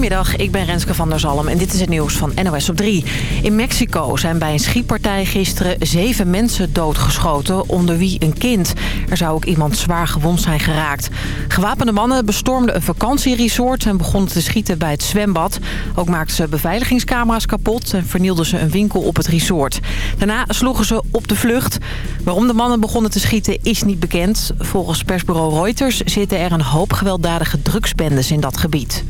Goedemiddag, ik ben Renske van der Zalm en dit is het nieuws van NOS op 3. In Mexico zijn bij een schietpartij gisteren zeven mensen doodgeschoten, onder wie een kind. Er zou ook iemand zwaar gewond zijn geraakt. Gewapende mannen bestormden een vakantieresort en begonnen te schieten bij het zwembad. Ook maakten ze beveiligingscamera's kapot en vernielden ze een winkel op het resort. Daarna sloegen ze op de vlucht. Waarom de mannen begonnen te schieten is niet bekend. Volgens persbureau Reuters zitten er een hoop gewelddadige drugsbendes in dat gebied.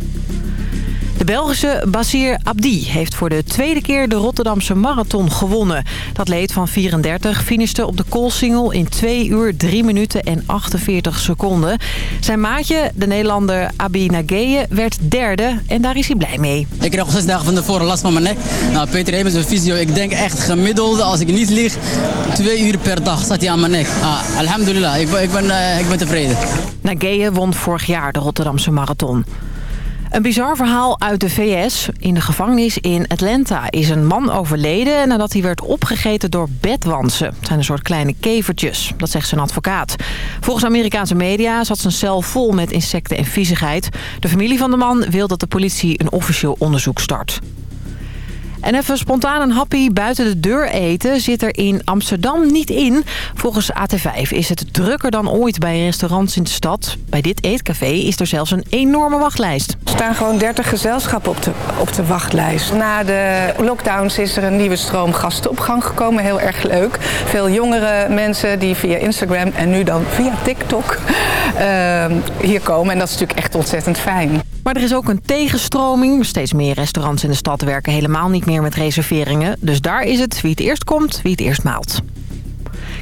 De Belgische Basir Abdi heeft voor de tweede keer de Rotterdamse Marathon gewonnen. Dat leed van 34 finishte op de koolsingel in 2 uur 3 minuten en 48 seconden. Zijn maatje, de Nederlander Abi Nageye, werd derde en daar is hij blij mee. Ik kreeg al zes dagen van tevoren last van mijn nek. Nou, Peter Ebens, een fysio, ik denk echt gemiddeld, als ik niet lieg, twee uur per dag staat hij aan mijn nek. Ah, alhamdulillah, ik, ik, ben, uh, ik ben tevreden. Nageye won vorig jaar de Rotterdamse Marathon. Een bizar verhaal uit de VS. In de gevangenis in Atlanta is een man overleden... nadat hij werd opgegeten door bedwansen. Het zijn een soort kleine kevertjes, dat zegt zijn advocaat. Volgens Amerikaanse media zat zijn cel vol met insecten en viezigheid. De familie van de man wil dat de politie een officieel onderzoek start. En even spontaan een happy buiten de deur eten zit er in Amsterdam niet in. Volgens AT5 is het drukker dan ooit bij restaurants in de stad. Bij dit eetcafé is er zelfs een enorme wachtlijst. Er staan gewoon 30 gezelschappen op de, op de wachtlijst. Na de lockdowns is er een nieuwe stroom gasten op gang gekomen. Heel erg leuk. Veel jongere mensen die via Instagram en nu dan via TikTok uh, hier komen. En dat is natuurlijk echt ontzettend fijn. Maar er is ook een tegenstroming. Steeds meer restaurants in de stad werken helemaal niet meer met reserveringen. Dus daar is het wie het eerst komt, wie het eerst maalt.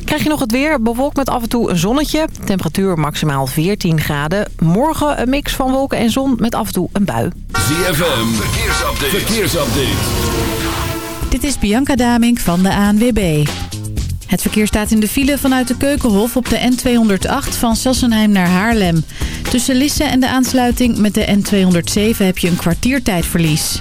Krijg je nog het weer? Bewolkt met af en toe een zonnetje. Temperatuur maximaal 14 graden. Morgen een mix van wolken en zon met af en toe een bui. ZFM, verkeersupdate. verkeersupdate. Dit is Bianca Damink van de ANWB. Het verkeer staat in de file vanuit de Keukenhof op de N208 van Sassenheim naar Haarlem. Tussen Lisse en de aansluiting met de N207 heb je een kwartiertijdverlies.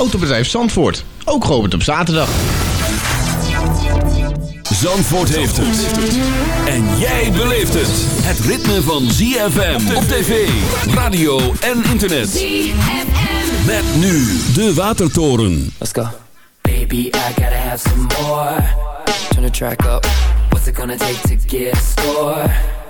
Autobedrijf Zandvoort, ook geopend op zaterdag. Zandvoort heeft het. En jij beleeft het. Het ritme van ZFM op tv, radio en internet. ZFM. Met nu de Watertoren. Let's go. Baby, I gotta have some more. Turn the track up. What's it gonna take to get a score?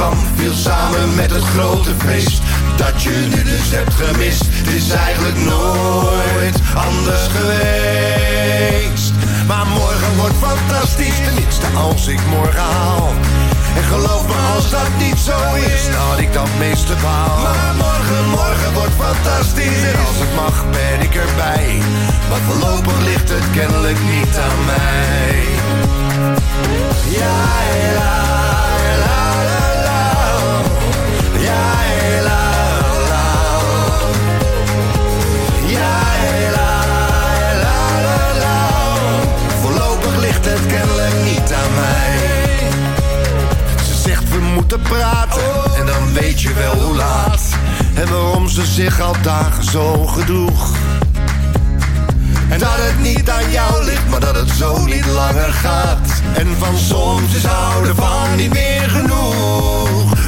kwam viel samen met het grote feest. Dat je nu dus hebt gemist Het is eigenlijk nooit anders geweest. Maar morgen wordt fantastisch. Tenminste als ik morgen haal. En geloof me als dat niet zo is had ik dat meeste haal. Maar morgen, morgen wordt fantastisch. En als het mag ben ik erbij. Maar voorlopig ligt het kennelijk niet aan mij. Ja, ja. Hela, hela, hela, hela, hela. Voorlopig ligt het kellen niet aan mij. Ze zegt we moeten praten, en dan weet je wel hoe laat. En waarom ze zich al dagen zo gedroeg. En dat het niet aan jou ligt, maar dat het zo niet langer gaat. En van soms is houden van niet meer genoeg.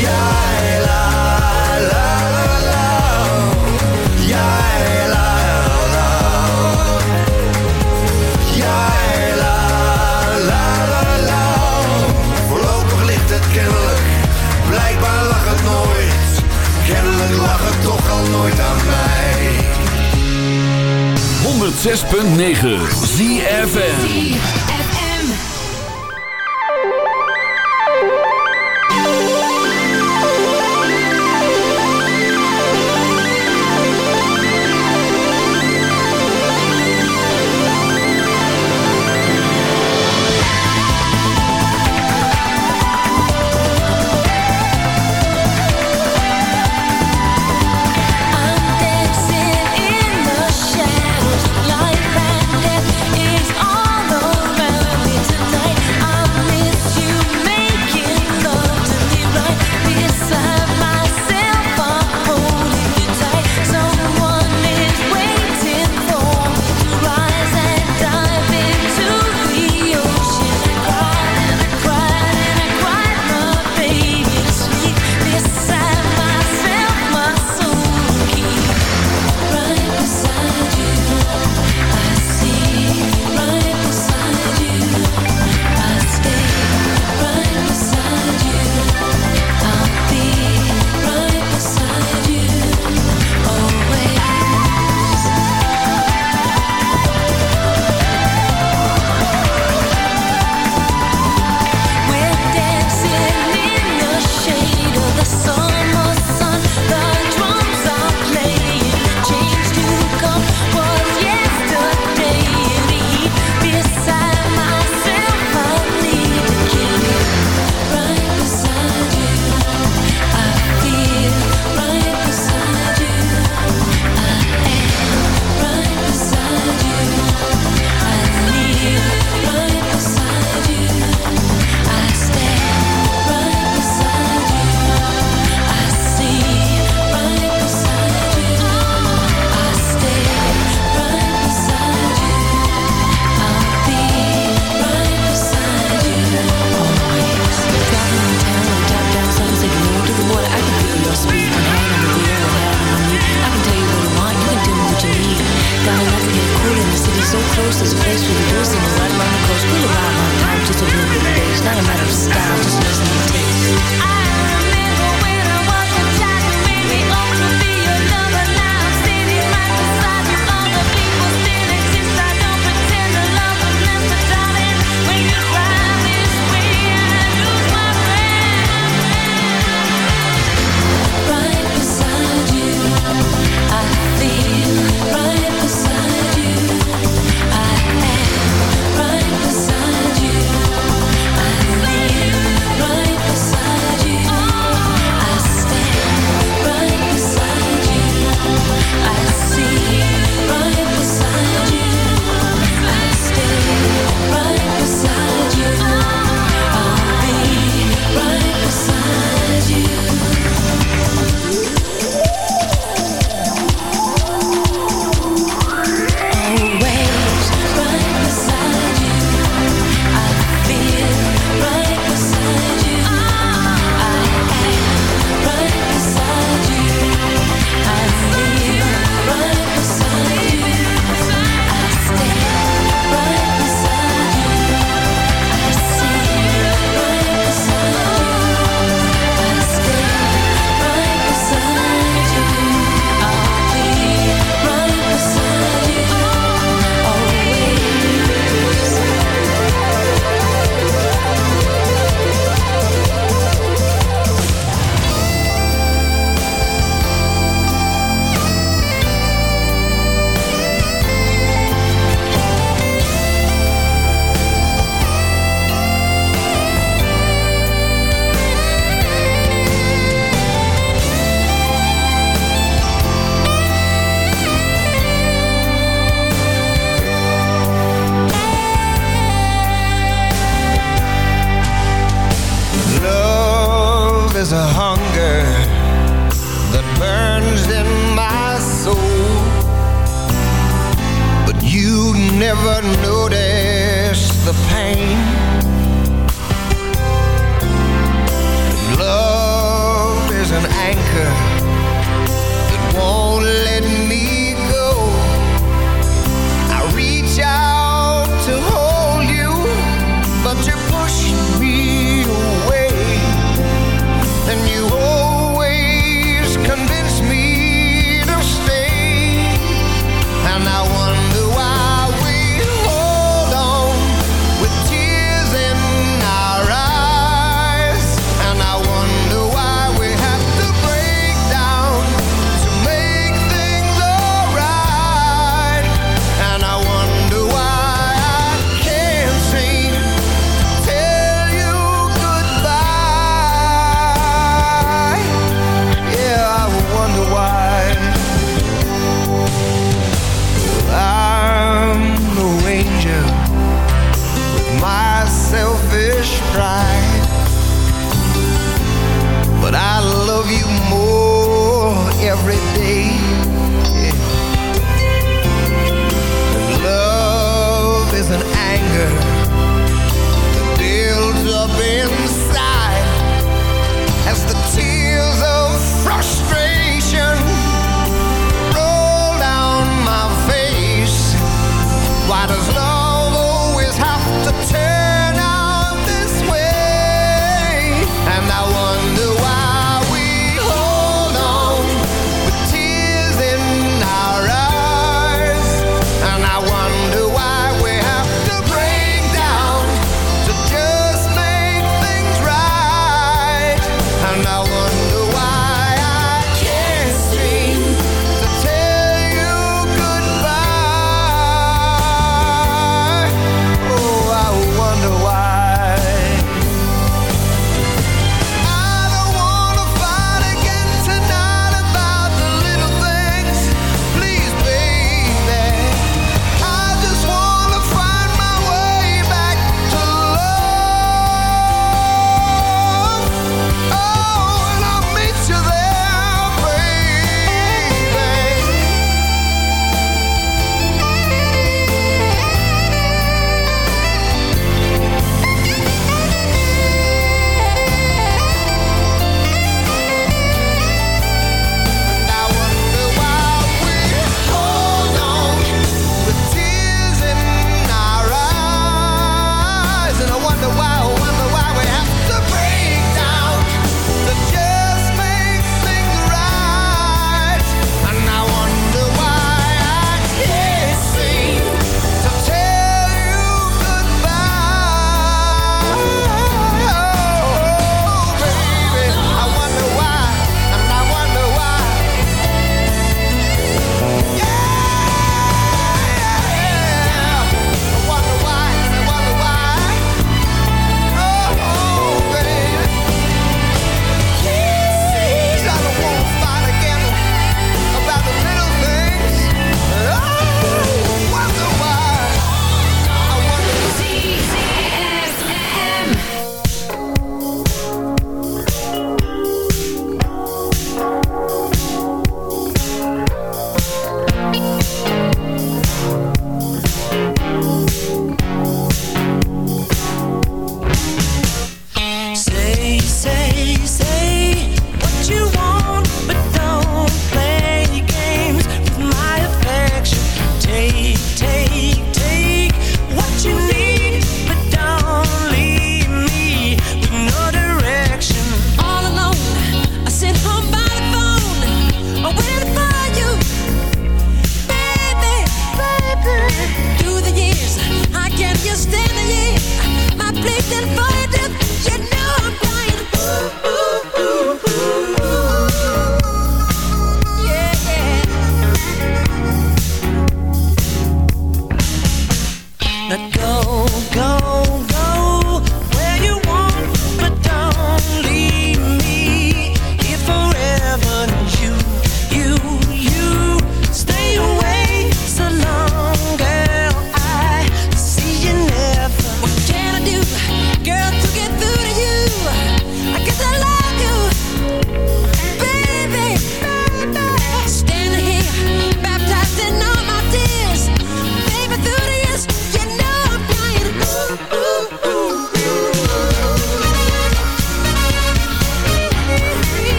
Jij lauw. Jij lauw. Jij lauw. Voorlopig ligt het kennelijk. Blijkbaar lag het nooit. Kennelijk lag het toch al nooit aan mij. 106.9 Zie erbij.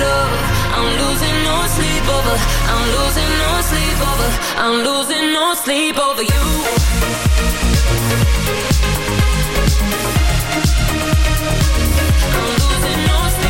love. I'm losing no sleep over. I'm losing no sleep over. I'm losing no sleep over you. I'm losing no sleep.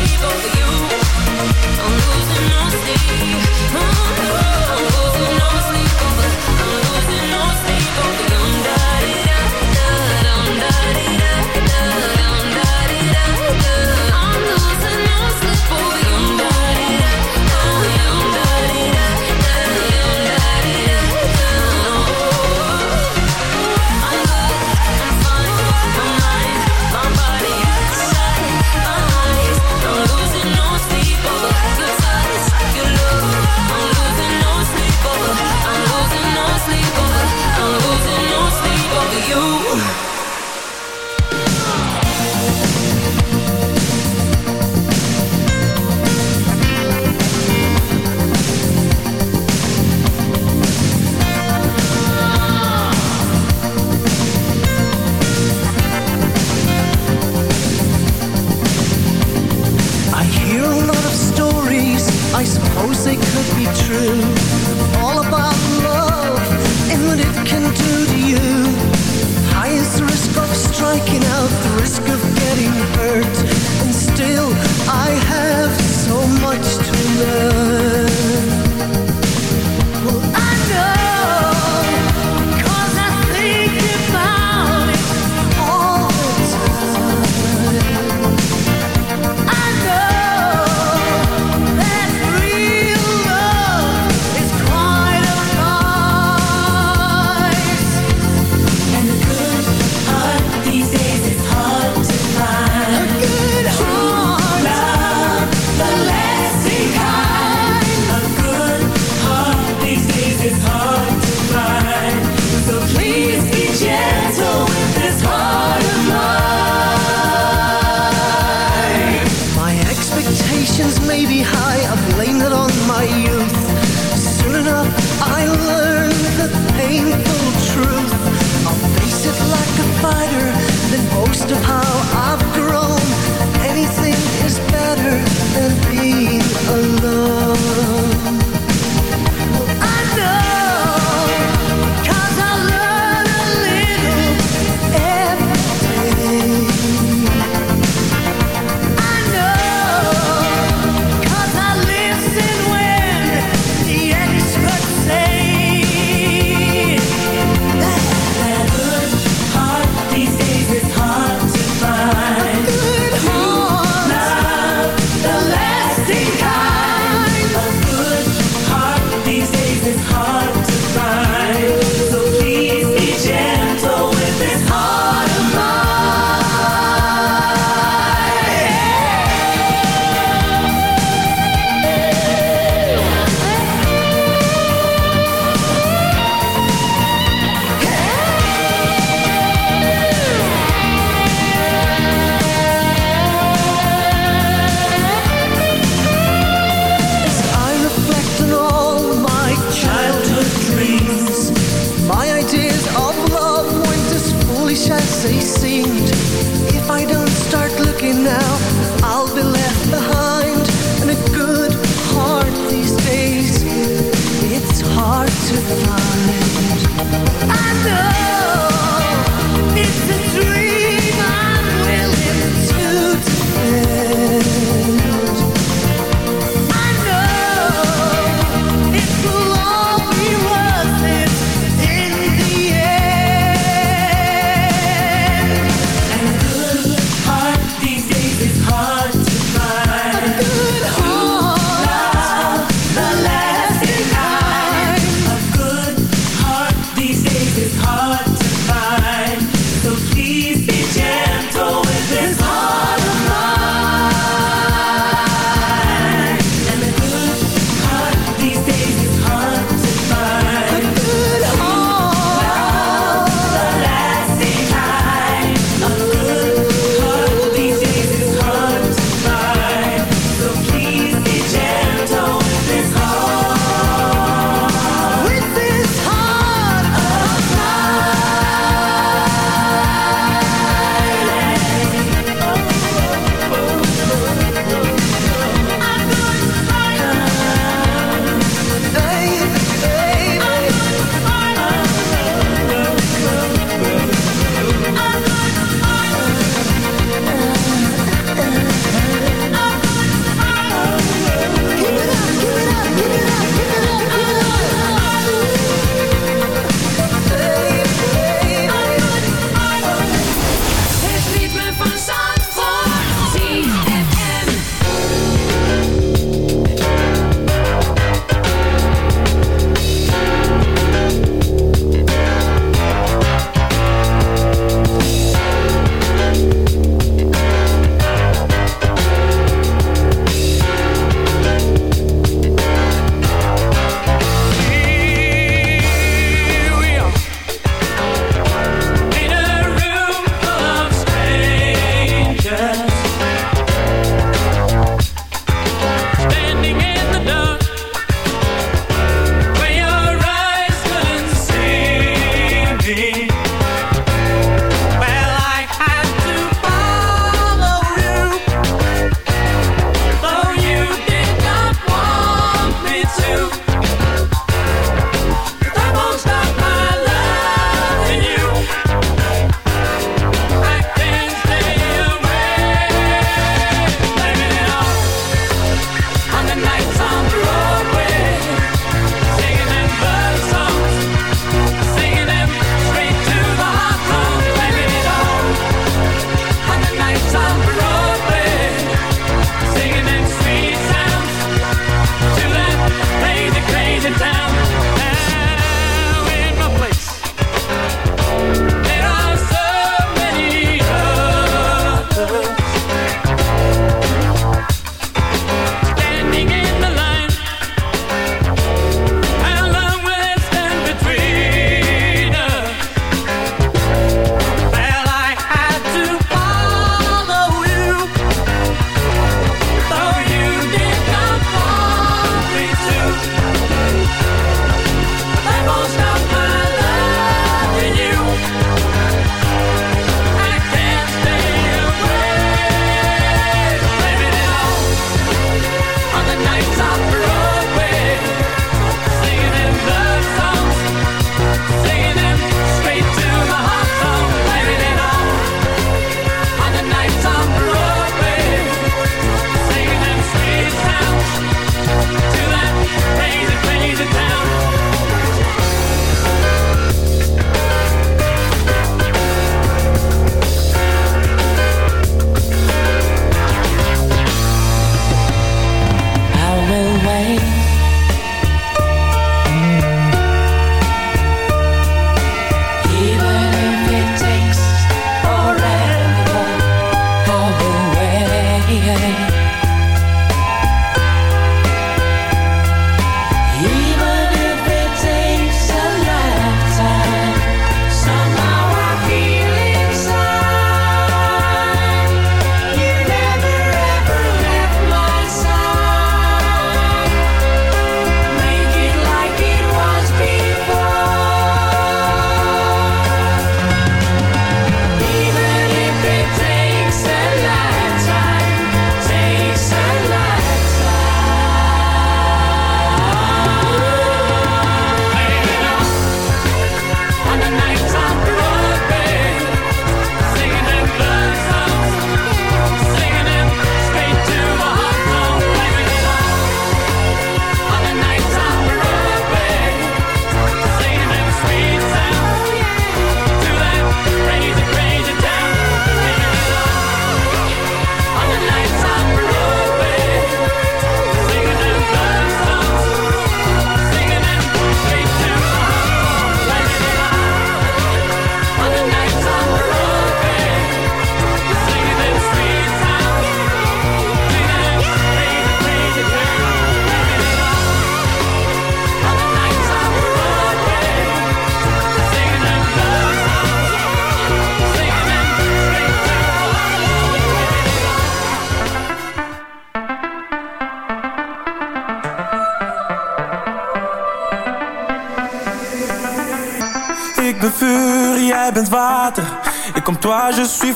je suis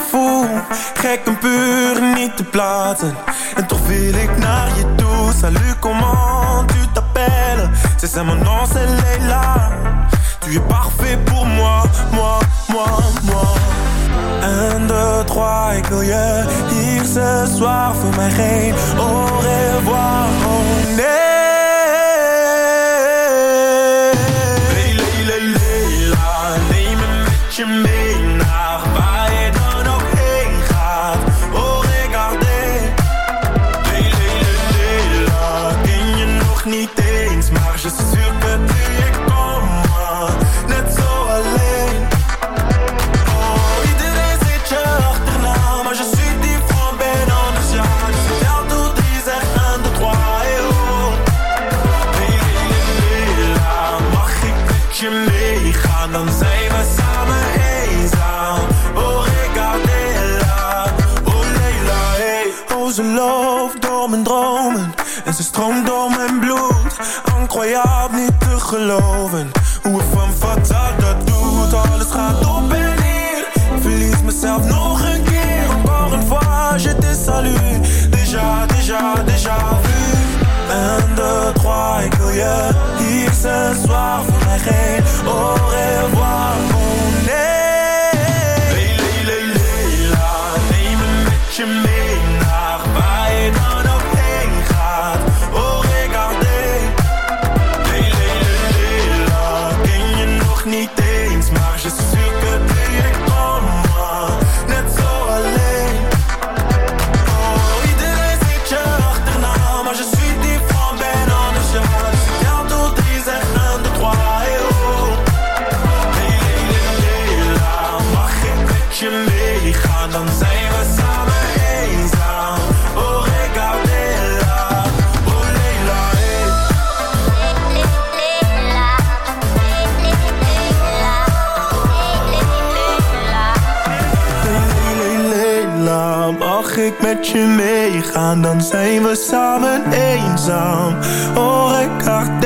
met je meegaan, dan zijn we samen eenzaam. Oh, ik dacht,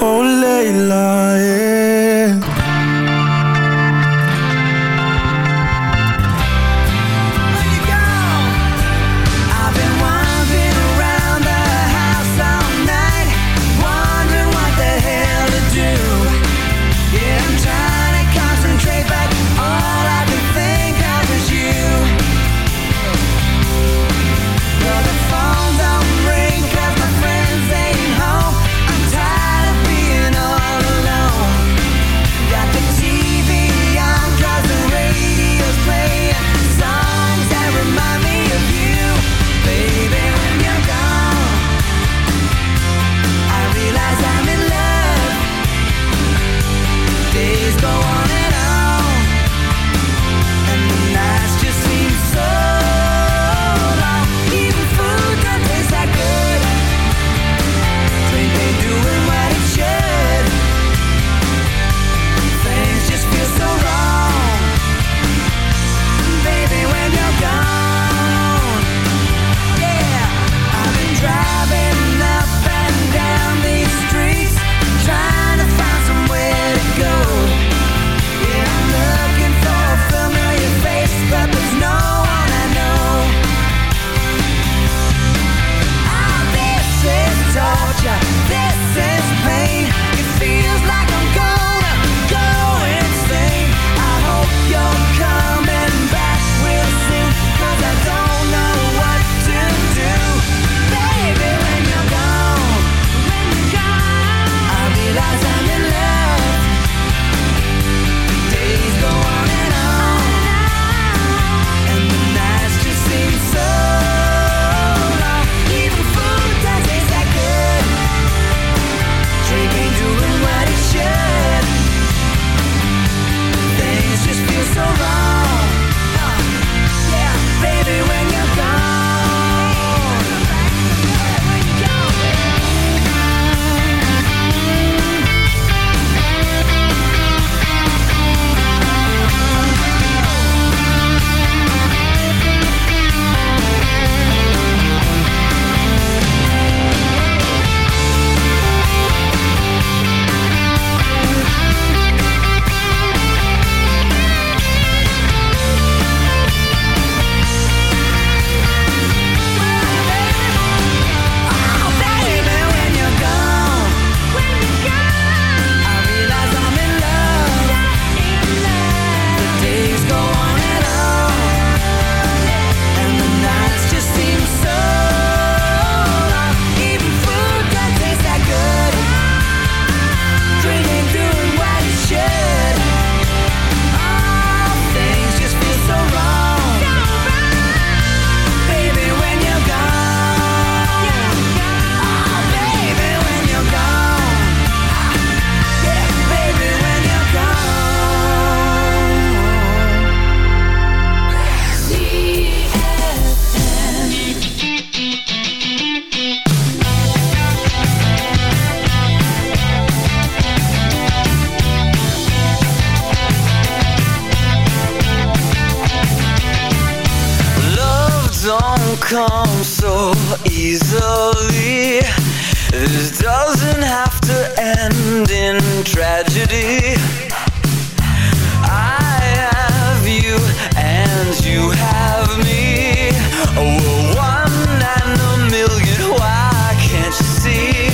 Oh, Leila. don't come so easily. This doesn't have to end in tragedy. I have you and you have me. We're one and a million, why can't you see?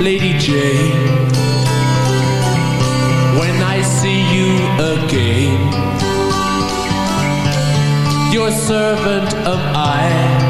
Lady Jane When I see you again Your servant am I